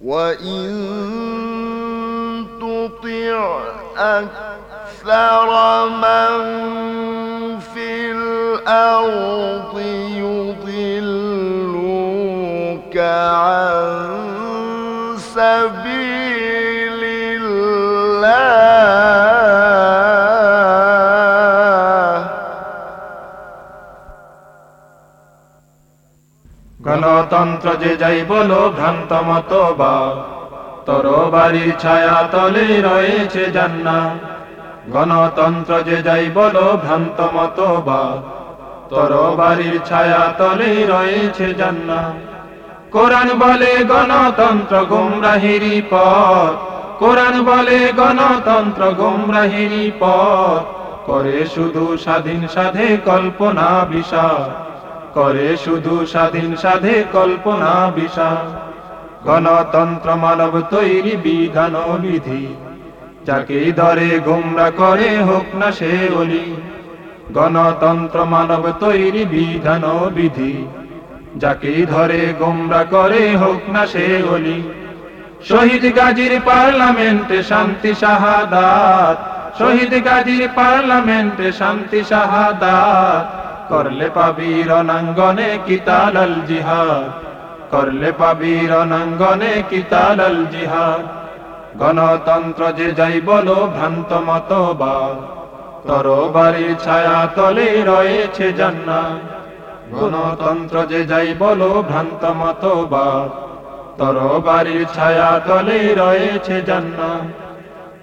وإن تطع أكثر من في الأرض يضلوك عن سبيل গণতন্ত্র যে যাই বলো ভ্রান্ত মতো বা তোর বাড়ির ছায়া তলে রয়েছে জান্না গণতন্ত্র যে যাই বলো ভ্রান্ত মতো বা তোর বাড়ির ছায়া তলে রয়েছে জান্না কোরআন বলে গণতন্ত্র গুমরাহিরি পথ, কোরআন বলে গণতন্ত্র গুমরাহিরি পথ, করে শুধু স্বাধীন সাধে কল্পনা বিশাল করে শুধু স্বাধীন সাধে কল্পনা বিশাল গণতন্ত্র মানব তৈরি বিধান বিধি। যাকে ধরে গুমরা করে হোক না সে অলি। গণতন্ত্র মানব তৈরি বিধান বিধি। যাকে ধরে গোমরা করে হোক না সে অলি। শহীদ গাজীর পার্লামেন্টে শান্তি শাহাদাত। শহীদ গাজীর পার্লামেন্টে শান্তি শাহাদাত। করলে পাবি রণাঙ্গনে কিতাল আল জিহাদ। করলে পাবি রণাঙ্গনে কিতাল আল জিহাদ। গণতন্ত্র যে যাই বলো ভ্রান্ত মতবাদ। তর বাড়ির ছায়া তলে রয়েছে জান্নাত। গণতন্ত্র যে যাই বলো ভ্রান্ত মতবাদ। তর বাড়ির ছায়া তলে রয়েছে জান্নাত।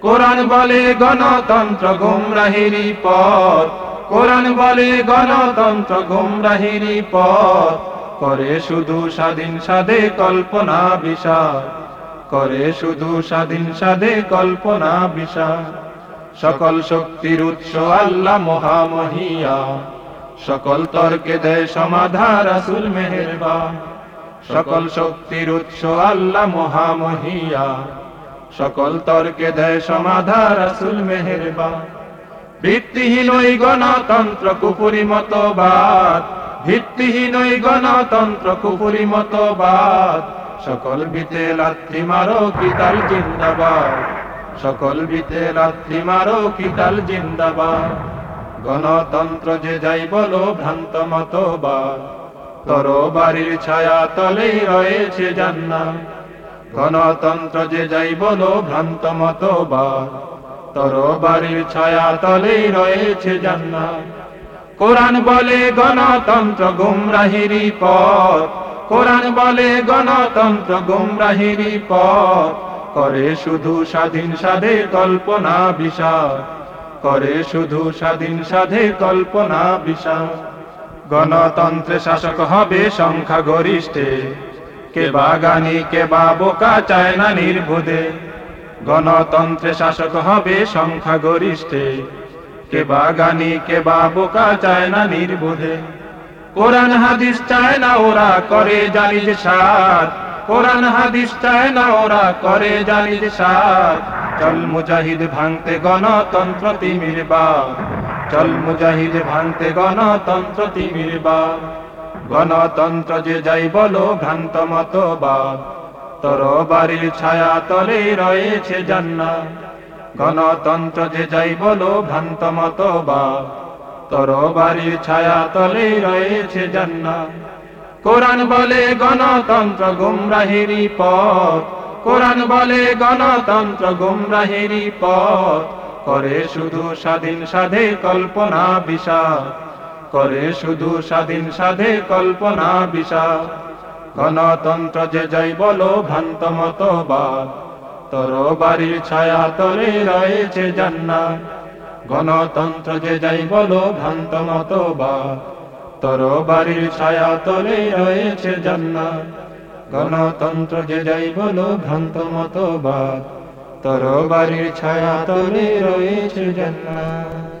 কোরআন বলে গণতন্ত্র গুমরাহিরি পথ। কোরআন বলে গণতন্ত্র গুমরাহিরি পথ। করে শুধু স্বাধীন সাধে কল্পনা বিশাল করে শুধু স্বাধীন সাধে কল্পনা বিশাল সকল শক্তির উৎস আল্লাহ মহামহিয়া। সকল তর্কে দেয় সমাধা রাসুল মেহেরবা সকল শক্তির উৎস আল্লাহ মহামহিয়া। সকল তর্কে দেয় সমাধা রাসুল মেহেরবা ভিত্তিহীন ওই গণতন্ত্র কুপুরি মতবাদ। ভিত্তিহীন ওই গণতন্ত্র কুপুরি মতবাদ। সকল বিতে লাথি মারো কিতাল জিন্দাবাদ। সকল বিতে লাথি মারো কিতাল জিন্দাবাদ। গণতন্ত্র যে যাই বলো ভ্রান্ত মতবাদ। তর বাড়ির ছায়া তলেই রয়েছে জান্নাত। গণতন্ত্র যে যাই বলো ভ্রান্ত মতবাদ। তর বাড়ির ছায়া তলেই রয়েছে জান্নাত। কোরআন বলে গণতন্ত্র গুমরাহিরি পথ। কোরআন বলে গণতন্ত্র গুমরাহিরি পথ। করে শুধু স্বাধীন সাধে কল্পনা বিশাল করে শুধু স্বাধীন সাধে কল্পনা বিশাল গণতন্ত্রে শাসক হবে সংখ্যা গরিষ্ঠে কে বাগানি, কে বা বোকা চায় না নির্ভুদে গণতন্ত্রে শাসক হবে সংখ্যা গরিষ্ঠে কে বাগানি কে বা বোকা, চায় না নির্বোধে। কোরআন হাদিস চায় না ওরা করে জানি যে সার। কোরআন হাদিস চায় না ওরা করে জানি যে সার। চল মুজাহিদ ভাঙতে গণতন্ত্র তিমির বা চল মুজাহিদ ভাঙতে গণতন্ত্র তিমির বা গণতন্ত্র যে যাই বলো ভ্রান্ত মতবাদ। তর বাড়ির ছায়া তলে রয়েছে জান্নাত। গণতন্ত্র যে যাই বলো ভ্রান্ত মতবাদ তর বাড়ির ছায়া তলে রয়েছে জান্নাত। কোরআন বলে গণতন্ত্র গুমরাহিরি পথ, কোরআন বলে গণতন্ত্র গুমরাহিরি পথ। করে শুধু স্বাধীন সাধে কল্পনা বিশাল করে শুধু স্বাধীন সাধে কল্পনা বিশাল গণতন্ত্র যে যাই বলো ভ্রান্ত মতবাদ তোর বাড়ির ছায়া তলে রয়েছে জান্নাত। গণতন্ত্র যে যাই বলো ভ্রান্ত মতবাদ তোর বাড়ির ছায়া তলে রয়েছে জান্নাত। গণতন্ত্র যে যাই বলো ভ্রান্ত মতবাদ তোর বাড়ির ছায়া তলে রয়েছে জান্নাত।